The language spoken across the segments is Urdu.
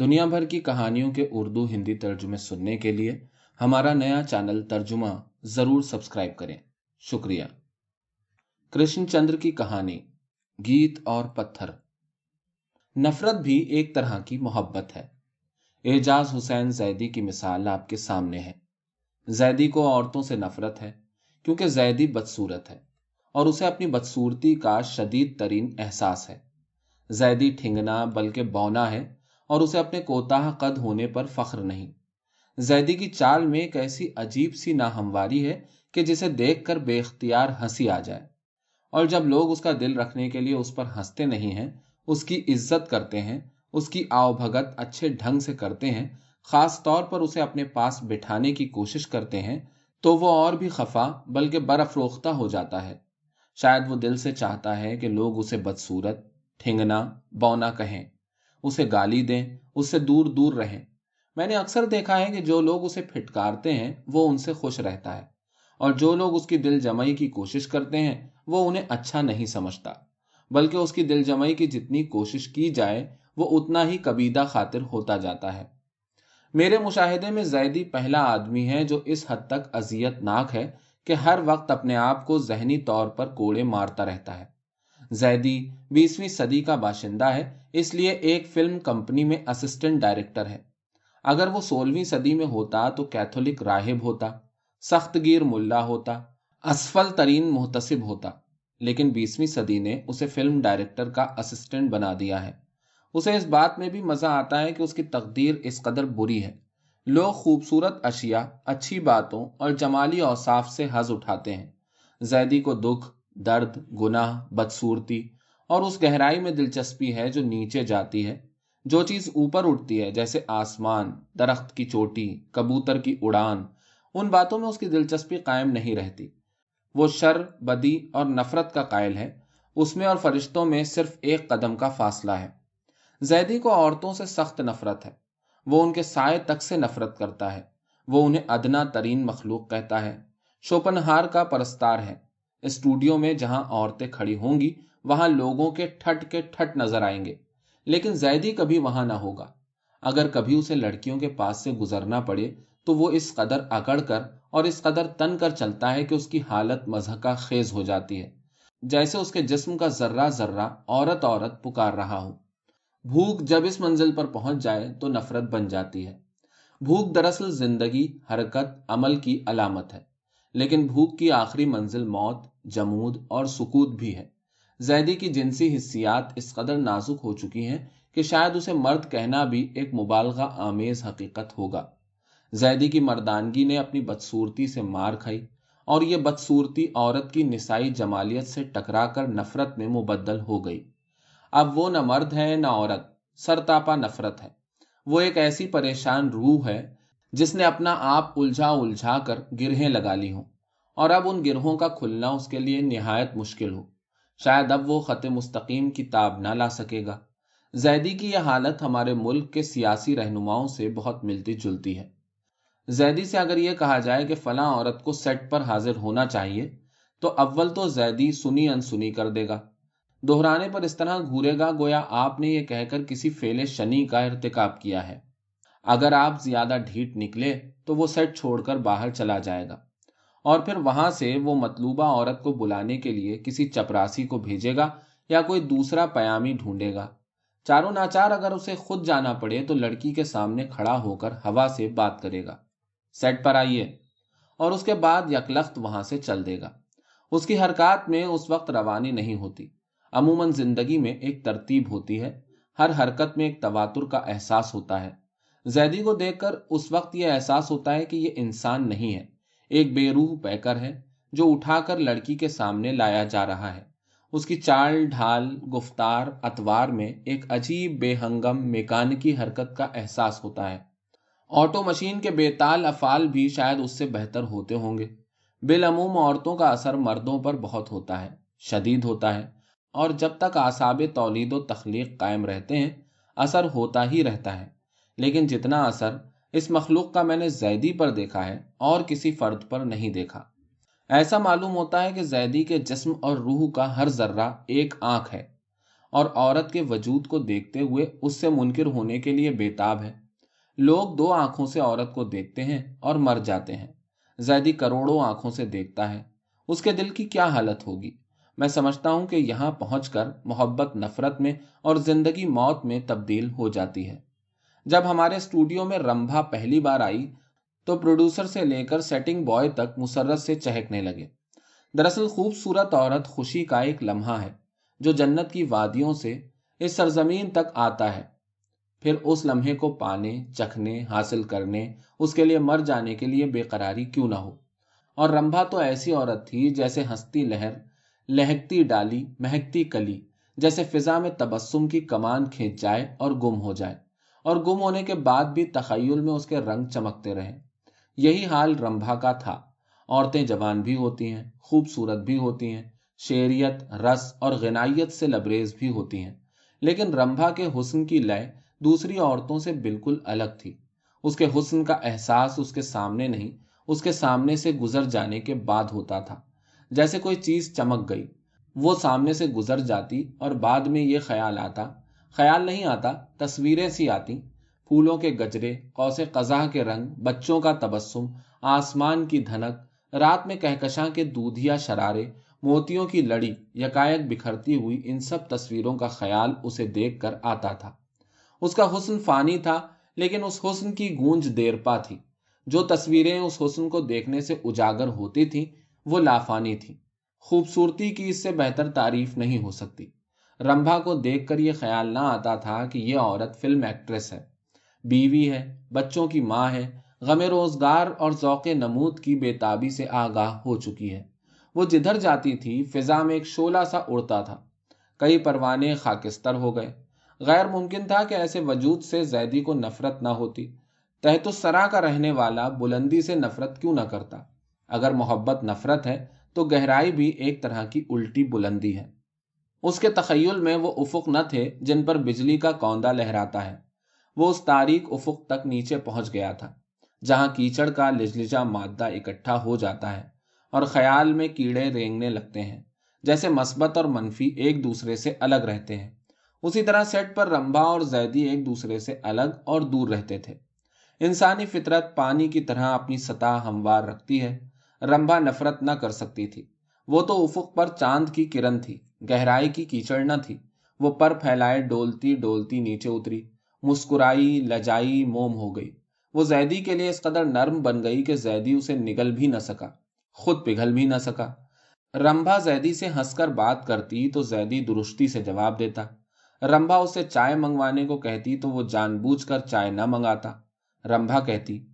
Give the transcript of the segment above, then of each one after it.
دنیا بھر کی کہانیوں کے اردو ہندی ترجمے سننے کے لیے ہمارا نیا چینل ترجمہ ضرور سبسکرائب کریں۔ شکریہ۔ کرشن چندر کی کہانی، گیت اور پتھر۔ نفرت بھی ایک طرح کی محبت ہے۔ اعجاز حسین زیدی کی مثال آپ کے سامنے ہے۔ زیدی کو عورتوں سے نفرت ہے، کیونکہ زیدی بدصورت ہے اور اسے اپنی بدصورتی کا شدید ترین احساس ہے۔ زیدی ٹھنگنا بلکہ بونا ہے اور اسے اپنے کوتاہ قد ہونے پر فخر نہیں۔ زیدی کی چال میں ایک ایسی عجیب سی ناہمواری ہے کہ جسے دیکھ کر بے اختیار ہنسی آ جائے۔ اور جب لوگ اس کا دل رکھنے کے لیے اس پر ہنستے نہیں ہیں، اس کی عزت کرتے ہیں، اس کی آؤ بھگت اچھے ڈھنگ سے کرتے ہیں، خاص طور پر اسے اپنے پاس بٹھانے کی کوشش کرتے ہیں، تو وہ اور بھی خفا بلکہ برفروختہ ہو جاتا ہے۔ شاید وہ دل سے چاہتا ہے کہ لوگ اسے بدصورت، ٹھنگنا، بونا کہیں۔ اسے گالی دیں اس سے دور دور رہیں۔ میں نے اکثر دیکھا ہے کہ جو لوگ اسے پھٹکارتے ہیں، وہ ان سے خوش رہتا ہے۔ اور جو لوگ اس کی دل جمعی کی کوشش کرتے ہیں، وہ انہیں اچھا نہیں سمجھتا۔ بلکہ اس کی دل جمعی کی جتنی کوشش کی جائے، وہ اتنا ہی کبیدہ خاطر ہوتا جاتا ہے۔ میرے مشاہدے میں زیدی پہلا آدمی ہے جو اس حد تک اذیت ناک ہے کہ ہر وقت اپنے آپ کو ذہنی طور پر کوڑے مارتا رہتا ہے۔ زیدی بیسویں صدی کا باشندہ ہے، اس لیے ایک فلم کمپنی میں اسسٹنٹ ڈائریکٹر ہے۔ اگر وہ سولہویں صدی میں ہوتا تو کیتھولک راہب ہوتا سخت گیر ملا ہوتا، اسفل ترین محتسب ہوتا، لیکن بیسویں صدی نے اسے فلم ڈائریکٹر کا اسسٹنٹ بنا دیا ہے۔ اسے اس بات میں بھی مزہ آتا ہے کہ اس کی تقدیر اس قدر بری ہے۔ لوگ خوبصورت اشیاء، اچھی باتوں اور جمالی اوصاف سے حز اٹھاتے ہیں۔ زیدی کو دکھ درد، گناہ، بدصورتی اور اس گہرائی میں دلچسپی ہے جو نیچے جاتی ہے، جو چیز اوپر اٹھتی ہے، جیسے آسمان، درخت کی چوٹی، کبوتر کی اڑان، ان باتوں میں اس کی دلچسپی قائم نہیں رہتی۔ وہ شر، بدی اور نفرت کا قائل ہے۔ اس میں اور فرشتوں میں صرف ایک قدم کا فاصلہ ہے۔ زیدی کو عورتوں سے سخت نفرت ہے۔ وہ ان کے سائے تک سے نفرت کرتا ہے۔ وہ انہیں ادنا ترین مخلوق کہتا ہے۔ شوپنہار کا پرستار ہے۔ اسٹوڈیو میں جہاں عورتیں کھڑی ہوں گی، وہاں لوگوں کے ٹھٹ کے ٹھٹ نظر آئیں گے۔ لیکن زیدی کبھی وہاں نہ ہوگا۔ اگر کبھی اسے لڑکیوں کے پاس سے گزرنا پڑے، تو وہ اس قدر اکڑ کر اور اس قدر تن کر چلتا ہے کہ اس کی حالت مذہقہ خیز ہو جاتی ہے۔ جیسے اس کے جسم کا ذرہ ذرہ عورت عورت پکار رہا ہو۔ بھوک جب اس منزل پر پہنچ جائے تو نفرت بن جاتی ہے۔ بھوک دراصل زندگی، حرکت، عمل کی علامت ہے۔ لیکن بھوک کی آخری منزل موت، جمود اور سکوت بھی ہے۔ زیدی کی جنسی حصیات اس قدر نازک ہو چکی ہیں کہ شاید اسے مرد کہنا بھی ایک مبالغہ آمیز حقیقت ہوگا۔ زیدی کی مردانگی نے اپنی بدصورتی سے مار کھائی اور یہ بدصورتی عورت کی نسائی جمالیت سے ٹکرا کر نفرت میں مبدل ہو گئی۔ اب وہ نہ مرد ہے، نہ عورت، سرتاپا نفرت ہے۔ وہ ایک ایسی پریشان روح ہے جس نے اپنا آپ الجھا الجھا کر گرہیں لگا لی ہوں۔ اور اب ان گرہوں کا کھلنا اس کے لیے نہایت مشکل ہو۔ شاید اب وہ خط مستقیم کی تاب نہ لا سکے گا۔ زیدی کی یہ حالت ہمارے ملک کے سیاسی رہنماؤں سے بہت ملتی جلتی ہے۔ زیدی سے اگر یہ کہا جائے کہ فلاں عورت کو سیٹ پر حاضر ہونا چاہیے، تو اول تو زیدی سنی انسنی کر دے گا۔ دہرانے پر اس طرح گھورے گا گویا آپ نے یہ کہہ کر کسی فیل شنی کا ارتکاب کیا ہے۔ اگر آپ زیادہ ڈھیٹ نکلے تو وہ سیٹ چھوڑ کر باہر چلا جائے گا۔ اور پھر وہاں سے وہ مطلوبہ عورت کو بلانے کے لیے کسی چپراسی کو بھیجے گا یا کوئی دوسرا پیامی ڈھونڈے گا۔ چاروں ناچار اگر اسے خود جانا پڑے تو لڑکی کے سامنے کھڑا ہو کر ہوا سے بات کرے گا۔ سیٹ پر آئیے۔ اور اس کے بعد یکلخت وہاں سے چل دے گا۔ اس کی حرکات میں اس وقت روانی نہیں ہوتی۔ عموماً زندگی میں ایک ترتیب ہوتی ہے۔ ہر حرکت میں ایک تواتر کا احساس ہوتا ہے۔ زیدی کو دیکھ کر اس وقت یہ احساس ہوتا ہے کہ یہ انسان نہیں ہے۔ ایک بے روح پیکر ہے جو اٹھا کر لڑکی کے سامنے لایا جا رہا ہے۔ اس کی چال ڈھال، گفتار، اتوار میں ایک عجیب بے ہنگم میکانکی حرکت کا احساس ہوتا ہے۔ آٹو مشین کے بے تال افعال بھی شاید اس سے بہتر ہوتے ہوں گے۔ بالعموم عورتوں کا اثر مردوں پر بہت ہوتا ہے، شدید ہوتا ہے، اور جب تک آساب تولید و تخلیق قائم رہتے ہیں، اثر ہوتا ہی رہتا ہے۔ لیکن جتنا اثر اس مخلوق کا میں نے زیدی پر دیکھا ہے، اور کسی فرد پر نہیں دیکھا۔ ایسا معلوم ہوتا ہے کہ زیدی کے جسم اور روح کا ہر ذرہ ایک آنکھ ہے، اور عورت کے وجود کو دیکھتے ہوئے اس سے منکر ہونے کے لیے بےتاب ہے۔ لوگ دو آنکھوں سے عورت کو دیکھتے ہیں اور مر جاتے ہیں۔ زیدی کروڑوں آنکھوں سے دیکھتا ہے۔ اس کے دل کی کیا حالت ہوگی؟ میں سمجھتا ہوں کہ یہاں پہنچ کر محبت، نفرت میں اور زندگی موت میں تبدیل ہو جاتی ہے۔ جب ہمارے اسٹوڈیو میں رمبھا پہلی بار آئی تو پروڈیوسر سے لے کر سیٹنگ بوائے تک مسرت سے چہکنے لگے۔ دراصل خوبصورت عورت خوشی کا ایک لمحہ ہے جو جنت کی وادیوں سے اس سرزمین تک آتا ہے۔ پھر اس لمحے کو پانے، چکھنے، حاصل کرنے، اس کے لیے مر جانے کے لیے بے قراری کیوں نہ ہو۔ اور رمبھا تو ایسی عورت تھی جیسے ہنستی لہر، لہکتی ڈالی، مہکتی کلی، جیسے فضا میں تبسم کی کمان کھینچ جائے اور گم ہو جائے۔ اور گم ہونے کے بعد بھی تخیل میں اس کے رنگ چمکتے رہے۔ یہی حال رمبھا کا تھا۔ عورتیں جوان بھی ہوتی ہیں، خوبصورت بھی ہوتی ہیں شیریت رس اور غنائیت سے لبریز بھی ہوتی ہیں۔ لیکن رمبھا کے حسن کی لیے دوسری عورتوں سے بالکل الگ تھی۔ اس کے حسن کا احساس اس کے سامنے نہیں، اس کے سامنے سے گزر جانے کے بعد ہوتا تھا۔ جیسے کوئی چیز چمک گئی، وہ سامنے سے گزر جاتی اور بعد میں یہ خیال آتا خیال نہیں آتا، تصویریں سی آتی پھولوں کے گجرے، قوس قزا کے رنگ، بچوں کا تبسم، آسمان کی دھنک، رات میں کہکشاں کے دودھیا شرارے، موتیوں کی لڑی، یکایک بکھرتی ہوئی ان سب تصویروں کا خیال اسے دیکھ کر آتا تھا۔ اس کا حسن فانی تھا، لیکن اس حسن کی گونج دیر پا تھی۔ جو تصویریں اس حسن کو دیکھنے سے اجاگر ہوتی تھی وہ لافانی تھی خوبصورتی کی اس سے بہتر تعریف نہیں ہو سکتی۔ رمبھا کو دیکھ کر یہ خیال نہ آتا تھا کہ یہ عورت فلم ایکٹریس ہے۔ بیوی ہے، بچوں کی ماں ہے، غم روزگار اور ذوق نمود کی بے تابی سے آگاہ ہو چکی ہے۔ وہ جدھر جاتی تھی، فضا میں ایک شولہ سا اڑتا تھا۔ کئی پروانے خاکستر ہو گئے۔ غیر ممکن تھا کہ ایسے وجود سے زیدی کو نفرت نہ ہوتی۔ تحت السرا کا رہنے والا بلندی سے نفرت کیوں نہ کرتا؟ اگر محبت نفرت ہے، تو گہرائی بھی ایک طرح کی الٹی بلندی ہے۔ اس کے تخیل میں وہ افق نہ تھے جن پر بجلی کا کوندا لہراتا ہے۔ وہ اس تاریخ افق تک نیچے پہنچ گیا تھا، جہاں کیچڑ کا لجلجا مادہ اکٹھا ہو جاتا ہے اور خیال میں کیڑے رینگنے لگتے ہیں، جیسے مثبت اور منفی ایک دوسرے سے الگ رہتے ہیں۔ اسی طرح سیٹ پر رمبا اور زیدی ایک دوسرے سے الگ اور دور رہتے تھے۔ انسانی فطرت پانی کی طرح اپنی سطح ہموار رکھتی ہے، رمبا نفرت نہ کر سکتی تھی۔ وہ تو افق پر چاند کی کرن تھی، گہرائی کی کیچڑ نہ تھی۔ وہ پر پھیلائے ڈولتی ڈولتی نیچے اتری، مسکرائی، لجائی، موم ہو گئی۔ وہ زیدی کے لیے اس قدر نرم بن گئی کہ زیدی اسے نگل بھی نہ سکا، خود پگھل بھی نہ سکا۔ رمبا زیدی سے ہنس کر بات کرتی تو زیدی درستی سے جواب دیتا۔ رمبا اسے چائے منگوانے کو کہتی تو وہ جان بوجھ کر چائے نہ منگاتا۔ رمبا کہتی،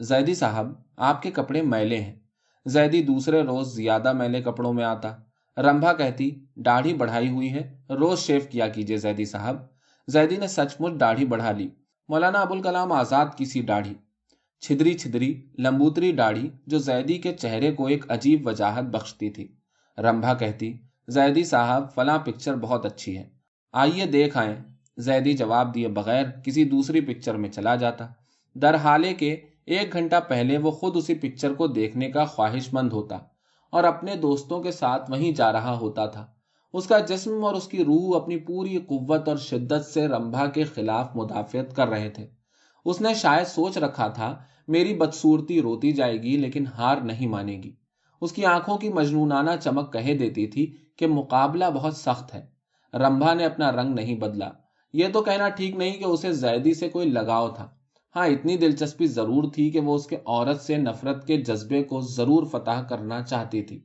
زیدی صاحب، آپ کے کپڑے میلے ہیں۔ زیدی دوسرے روز زیادہ میلے کپڑوں میں آتا۔ رمبا کہتی، داڑھی بڑھائی ہوئی ہے، روز شیو کیا کیجیے زیدی صاحب۔ زیدی نے سچ مچ داڑھی بڑھا لی۔ مولانا ابوالکلام آزاد کی سی داڑھی۔ چھدری چھدری، لمبوتری داڑھی جو زیدی کے چہرے کو ایک عجیب وجاہت بخشتی تھی۔ رمبا کہتی، زیدی صاحب، فلاں پکچر بہت اچھی ہے۔ آئیے دیکھ آئیں۔ زیدی جواب دیے بغیر کسی دوسری پکچر میں چلا جاتا۔ در حالے کے ایک گھنٹہ پہلے وہ خود اسی پکچر کو دیکھنے کا خواہش مند ہوتا اور اپنے دوستوں کے ساتھ وہیں جا رہا ہوتا تھا۔ اس کا جسم اور اس کی روح اپنی پوری قوت اور شدت سے رمبھا کے خلاف مدافعت کر رہے تھے۔ اس نے شاید سوچ رکھا تھا، میری بدصورتی روتی جائے گی لیکن ہار نہیں مانے گی۔ اس کی آنکھوں کی مجنونانہ چمک کہہ دیتی تھی کہ مقابلہ بہت سخت ہے۔ رمبا نے اپنا رنگ نہیں بدلا۔ یہ تو کہنا ٹھیک نہیں کہ اسے زیدی سے کوئی لگاؤ تھا۔ ہاں اتنی دلچسپی ضرور تھی کہ وہ اس کے عورت سے نفرت کے جذبے کو ضرور فتح کرنا چاہتی تھی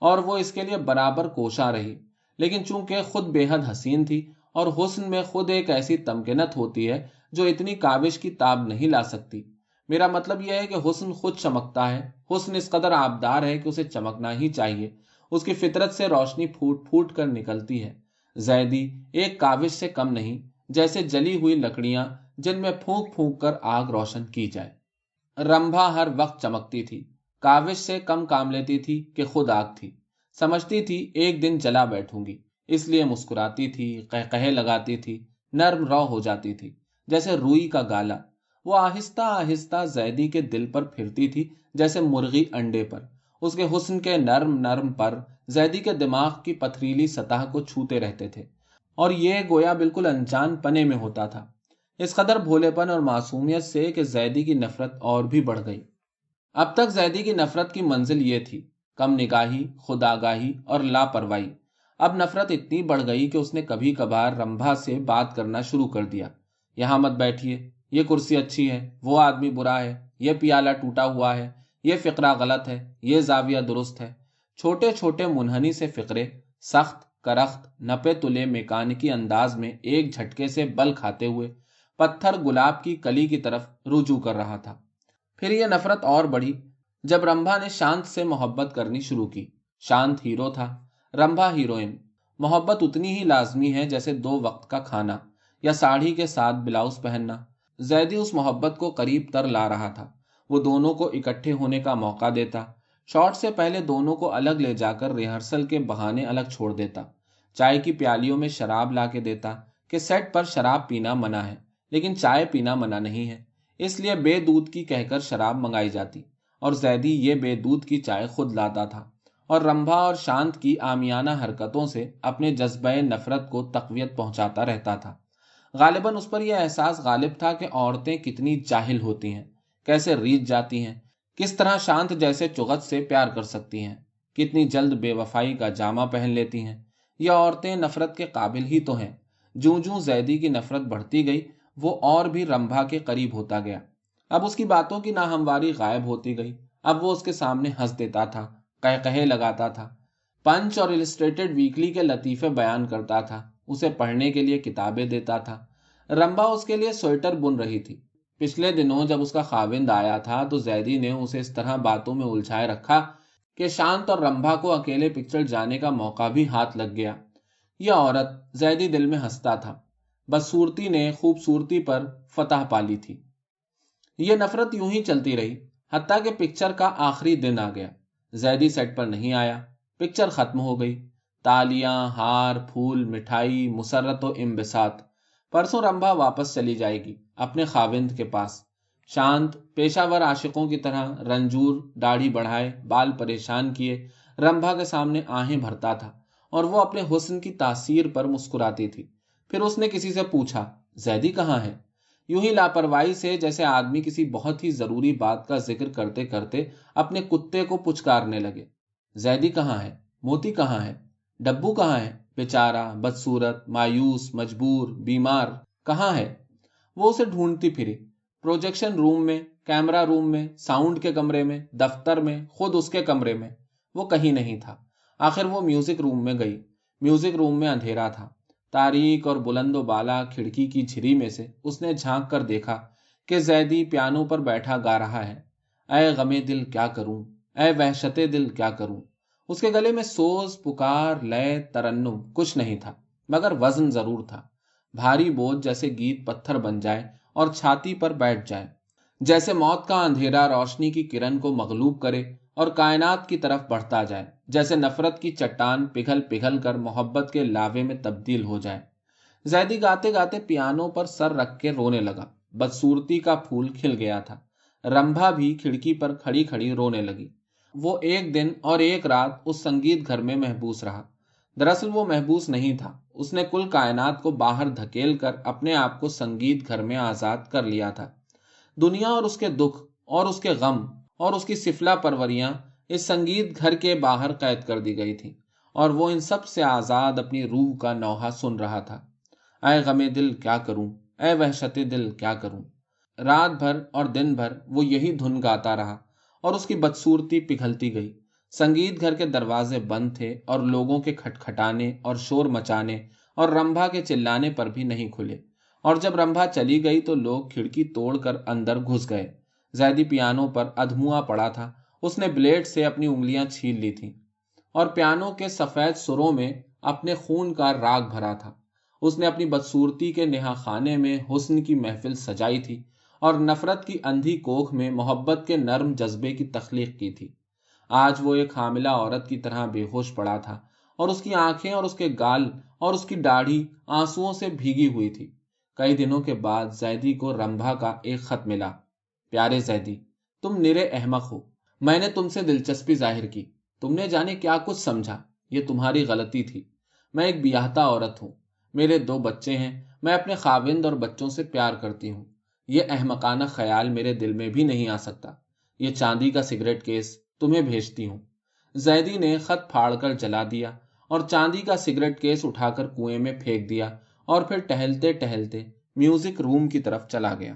اور وہ اس کے لیے برابر کوشاں رہی۔ لیکن چونکہ خود بے حد حسین تھی اور حسن میں خود ایک ایسی تمکنت ہوتی ہے جو اتنی کابش کی تاب نہیں لا سکتی۔ میرا مطلب یہ ہے کہ حسن خود چمکتا ہے۔ حسن اس قدر آبدار ہے کہ اسے چمکنا ہی چاہیے۔ اس کی فطرت سے روشنی پھوٹ پھوٹ کر نکلتی ہے۔ زیدی ایک کاوش سے کم نہیں، جیسے جلی ہوئی لکڑیاں جن میں پھونک پھونک کر آگ روشن کی جائے۔ رمبا ہر وقت چمکتی تھی۔ کاوش سے کم کام لیتی تھی کہ خود آگ تھی۔ سمجھتی تھی ایک دن جلا بیٹھوں گی۔ اس لیے مسکراتی تھی کہہ لگاتی تھی، نرم رو ہو جاتی تھی۔ جیسے روئی کا گالا۔ وہ آہستہ آہستہ زیدی کے دل پر پھرتی تھی، جیسے مرغی انڈے پر۔ اس کے حسن کے نرم نرم پر زیدی کے دماغ کی پتھریلی سطح کو چھوتے رہتے تھے۔ اور یہ گویا بالکل انجان پنے میں ہوتا تھا۔ اس قدر بھولے پن اور معصومیت سے کہ زیدی کی نفرت اور بھی بڑھ گئی۔ اب تک زیدی کی نفرت کی منزل یہ تھی، کم نگاہی، خداگاہی اور لاپرواہی۔ اب نفرت اتنی بڑھ گئی کہ اس نے کبھی کبھار رمبھا سے بات کرنا شروع کر دیا۔ یہاں مت بیٹھیے، یہ کرسی اچھی ہے، وہ آدمی برا ہے، یہ پیالہ ٹوٹا ہوا ہے، یہ فقرہ غلط ہے، یہ زاویہ درست ہے۔ چھوٹے چھوٹے منہنی سے فقرے، سخت، کرخت، نپے تلے میکانکی انداز میں ایک جھٹکے سے بل کھاتے ہوئے پتھر گلاب کی کلی کی طرف رجوع کر رہا تھا۔ پھر یہ نفرت اور بڑھی جب رمبا نے شانت سے محبت کرنی شروع کی۔ شانت ہیرو تھا رمبا ہیروئن۔ محبت اتنی ہی لازمی ہے جیسے دو وقت کا کھانا یا ساڑھی کے ساتھ بلاؤز پہننا۔ زیدی اس محبت کو قریب تر لا رہا تھا۔ وہ دونوں کو اکٹھے ہونے کا موقع دیتا۔ شارٹ سے پہلے دونوں کو الگ لے جا کر ریہرسل کے بہانے الگ چھوڑ دیتا۔ چائے کی پیالیوں میں شراب لا کے دیتا کہ سیٹ پر شراب پینا منع ہے۔ لیکن چائے پینا منع نہیں ہے۔ اس لیے بے دودھ کی کہہ کر شراب منگائی جاتی۔ اور زیدی یہ بے دودھ کی چائے خود لاتا تھا۔ اور رمبا اور شانت کی آمیانہ حرکتوں سے اپنے جذبہ نفرت کو تقویت پہنچاتا رہتا تھا۔ غالباً اس پر یہ احساس غالب تھا کہ عورتیں کتنی جاہل ہوتی ہیں۔ کیسے ریت جاتی ہیں۔ کس طرح شانت جیسے چغت سے پیار کر سکتی ہیں۔ کتنی جلد بے وفائی کا جامہ پہن لیتی ہیں۔ یہ عورتیں نفرت کے قابل ہی تو ہیں۔ جوں جوں زیدی کی نفرت بڑھتی گئی وہ اور بھی رمبا کے قریب ہوتا گیا۔ اب اس کی باتوں کی ناہمواری غائب ہوتی گئی۔ اب وہ اس کے سامنے ہنس دیتا تھا کہ کہے لگاتا تھا۔ پنچ اور السٹریٹڈ ویکلی کے لطیفے بیان کرتا تھا۔ اسے پڑھنے کے لیے کتابیں دیتا تھا۔ رمبا اس کے لیے سویٹر بن رہی تھی۔ پچھلے دنوں جب اس کا خاوند آیا تھا تو زیدی نے اسے اس طرح باتوں میں الجھائے رکھا کہ شانت اور رمبا کو اکیلے پکچر جانے کا موقع بھی ہاتھ لگ گیا۔ یہ عورت زیدی دل میں ہنستا تھا۔ بدسورتی نے خوبصورتی پر فتح پالی تھی۔ یہ نفرت یوں ہی چلتی رہی، حتیٰ کہ پکچر کا آخری دن آ گیا۔ زیدی سیٹ پر نہیں آیا، پکچر ختم ہو گئی۔ تالیاں، ہار، پھول، مٹھائی، مسرت و امبسات پرسوں رمبا واپس چلی جائے گی، اپنے خاوند کے پاس۔ شانت پیشہ ور عاشقوں کی طرح رنجور، داڑھی بڑھائے، بال پریشان کیے، رمبا کے سامنے آہیں بھرتا تھا اور وہ اپنے حسن کی تاثیر پر مسکراتی تھی۔ پھر اس نے کسی سے پوچھا، زیدی کہاں ہے؟ یوں ہی لاپرواہی سے جیسے آدمی کسی بہت ہی ضروری بات کا ذکر کرتے کرتے اپنے کتے کو پچکارنے لگے۔ زیدی کہاں ہے؟ موتی کہاں ہے؟ ڈبو کہاں ہے؟ بیچارہ بدسورت مایوس، مجبور، بیمار، کہاں ہے؟ وہ اسے ڈھونڈتی پھری۔ پروجیکشن روم میں کیمرا روم میں، ساؤنڈ کے کمرے میں، دفتر میں، خود اس کے کمرے میں۔ وہ کہیں نہیں تھا۔ آخر وہ میوزک روم میں گئی۔ میوزک روم میں اندھیرا تھا۔ تاریخ اور بلند و بالا کھڑکی کی جھری میں سے اس نے جھانک کر دیکھا کہ زیدی پیانو پر بیٹھا گا رہا ہے۔ اے غم دل کیا کروں؟ اے وحشت دل کیا کروں؟ اس کے گلے میں سوز، پکار لیے ترنم کچھ نہیں تھا، مگر وزن ضرور تھا۔ بھاری بوجھ جیسے گیت پتھر بن جائے اور چھاتی پر بیٹھ جائے۔ جیسے موت کا اندھیرا روشنی کی کرن کو مغلوب کرے اور کائنات کی طرف بڑھتا جائے، جیسے نفرت کی چٹان پگھل پگھل کر محبت کے لاوے میں تبدیل ہو جائے۔ زیدی گاتے گاتے پیانوں پر سر رکھ کے رونے لگا۔ بدسورتی کا پھول کھل گیا تھا۔ رمبا بھی کھڑکی پر کھڑی کھڑی رونے لگی۔ وہ ایک دن اور ایک رات اس سنگیت گھر میں محبوس رہا۔ دراصل وہ محبوس نہیں تھا۔ اس نے کل کائنات کو باہر دھکیل کر اپنے آپ کو سنگیت گھر میں آزاد کر لیا تھا۔ دنیا اور اس کے دکھ اور اس کے غم اور اس کی سفلا پروریاں اس سنگیت گھر کے باہر قید کر دی گئی تھی اور وہ ان سب سے آزاد اپنی روح کا نوحہ سن رہا تھا۔ اے غم دل، کیا کروں؟ اے وحشت دل، کیا کروں؟ رات بھر اور دن بھر وہ یہی دھن گاتا رہا اور اس کی بدسورتی پگھلتی گئی۔ سنگیت گھر کے دروازے بند تھے اور لوگوں کے کھٹکھٹانے اور شور مچانے اور رمبا کے چلانے پر بھی نہیں کھلے۔ اور جب رمبا چلی گئی تو لوگ کھڑکی توڑ کر اندر گھس گئے۔ زیدی پیانو پر ادھموا پڑا تھا۔ اس نے بلیڈ سے اپنی انگلیاں چھیل لی تھیں اور پیانو کے سفید سروں میں اپنے خون کا راگ بھرا تھا۔ اس نے اپنی بدسورتی کے نہا خانے میں حسن کی محفل سجائی تھی اور نفرت کی اندھی کوکھ میں محبت کے نرم جذبے کی تخلیق کی تھی۔ آج وہ ایک حاملہ عورت کی طرح بے ہوش پڑا تھا اور اس کی آنکھیں اور اس کے گال اور اس کی داڑھی آنسو سے بھیگی ہوئی تھی۔ کئی دنوں کے بعد زیدی کو رمبا کا ایک خط ملا۔ پیارے زیدی، تم نرے احمق ہو۔ میں نے تم سے دلچسپی ظاہر کی۔ تم نے جانے کیا کچھ سمجھا۔ یہ تمہاری غلطی تھی۔ میں ایک بیاہتا عورت ہوں۔ میرے دو بچے ہیں۔ میں اپنے خاوند اور بچوں سے پیار کرتی ہوں۔ یہ احمقانہ خیال میرے دل میں بھی نہیں آ سکتا۔ یہ چاندی کا سگریٹ کیس تمہیں بھیجتی ہوں۔ زیدی نے خط پھاڑ کر جلا دیا اور چاندی کا سگریٹ کیس اٹھا کر کنویں میں پھینک دیا اور پھر ٹہلتے ٹہلتے میوزک روم کی طرف چلا گیا۔